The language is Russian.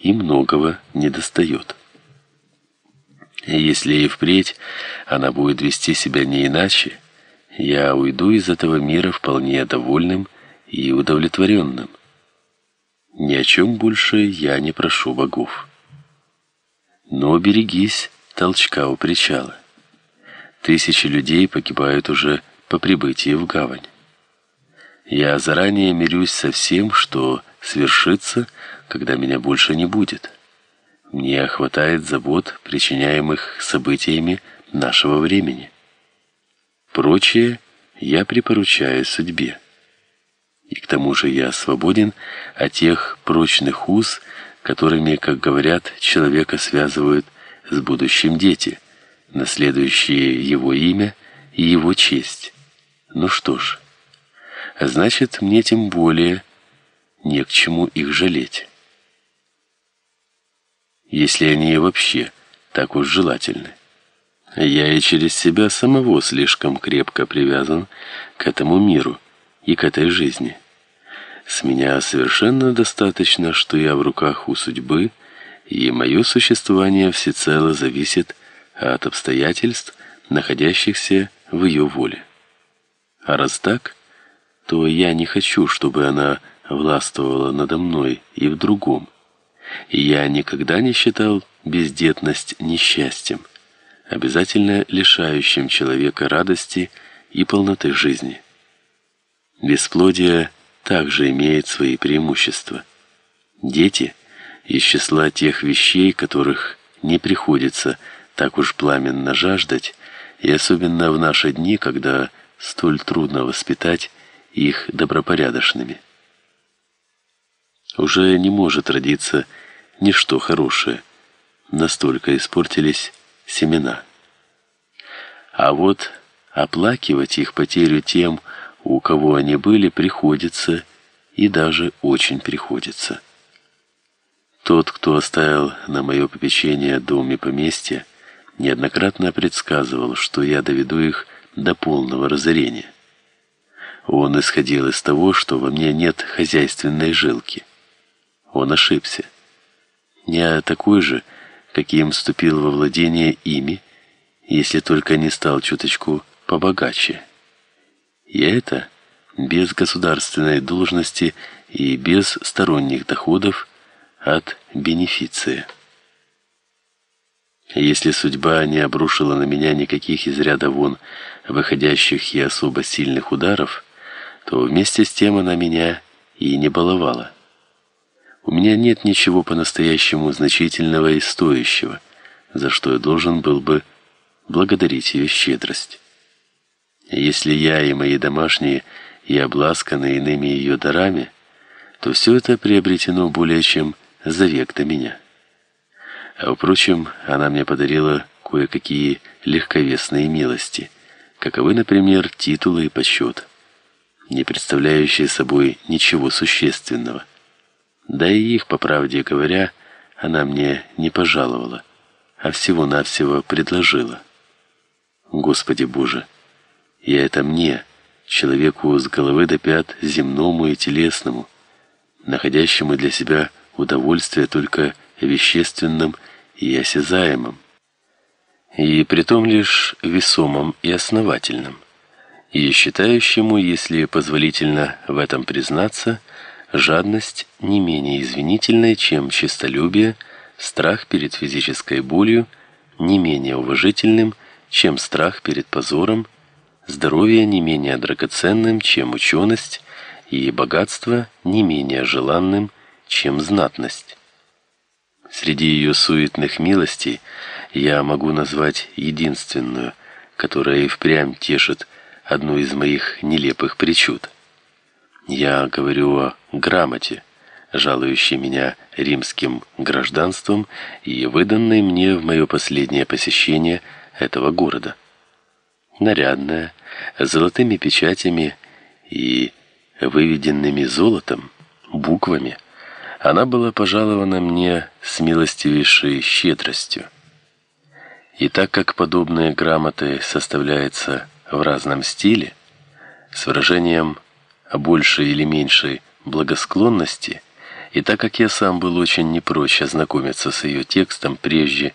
и многого недостает. Если и впредь она будет вести себя не иначе, я уйду из этого мира вполне довольным и удовлетворенным. Ни о чем больше я не прошу богов. Но берегись толчка у причала. Тысячи людей погибают уже по прибытии в гавань. Я заранее мирюсь со всем, что свершится, когда меня больше не будет. Мне хватает забот, причиняемых событиями нашего времени. Прочее я припоручаю судьбе. И к тому же я свободен от тех прочных уз, которыми, как говорят, человека связывают с будущим дети, наследующие его имя и его честь. Ну что ж, значит, мне тем более не к чему их жалеть. Если они вообще так уж желательны. Я и через себя самого слишком крепко привязан к этому миру и к этой жизни. С меня совершенно достаточно, что я в руках у судьбы, и мое существование всецело зависит от обстоятельств, находящихся в ее воле. А раз так, то я не хочу, чтобы она властвовала надо мной и в другом. Я никогда не считал бездетность несчастьем, обязательно лишающим человека радости и полноты жизни. Бесплодие также имеет свои преимущества. Дети из числа тех вещей, которых не приходится так уж пламенно жаждать, и особенно в наши дни, когда столь трудно воспитать их добропорядочными. Уже не может родиться ничто хорошее. Настолько испортились семена. А вот оплакивать их потерю тем, у кого они были, приходится и даже очень приходится. Тот, кто оставил на мое попечение дом и поместье, неоднократно предсказывал, что я доведу их до полного разорения. Он исходил из того, что во мне нет хозяйственной жилки. Он ошибся. Я такой же, каким вступил во владение ими, если только не стал чуточку побогаче. И это без государственной должности и без сторонних доходов от бенефиции. Если судьба не обрушила на меня никаких из ряда вон выходящих и особо сильных ударов, то вместе с тем она меня и не баловала. У меня нет ничего по-настоящему значительного и стоящего, за что я должен был бы благодарить ее щедрость. Если я и мои домашние и обласканы иными ее дарами, то все это приобретено более чем за век до меня. А впрочем, она мне подарила кое-какие легковесные милости, каковы, например, титулы и почет, не представляющие собой ничего существенного. Да и их, по правде говоря, она мне не пожаловала, а всего-навсего предложила. Господи Боже, и это мне, человеку с головы до пят земному и телесному, находящему для себя удовольствие только вещественным и осязаемым, и притом лишь весомым и основательным, и считающему, если позволительно в этом признаться, жадность не менее извинительная, чем честолюбие, страх перед физической болью не менее уважительным, чем страх перед позором, здоровье не менее драгоценным, чем ученость, и богатство не менее желанным, чем знатность. Среди ее суетных милостей я могу назвать единственную, которая и впрямь тешит одну из моих нелепых причуд. Я говорю о грамоте, жалующей меня римским гражданством и выданной мне в мое последнее посещение этого города. Нарядная, с золотыми печатями и выведенными золотом буквами, она была пожалована мне с милостивейшей щедростью. И так как подобные грамоты составляются в разном стиле, с выражением большей или меньшей благосклонности И так как я сам был очень не прочь ознакомиться с ее текстом прежде,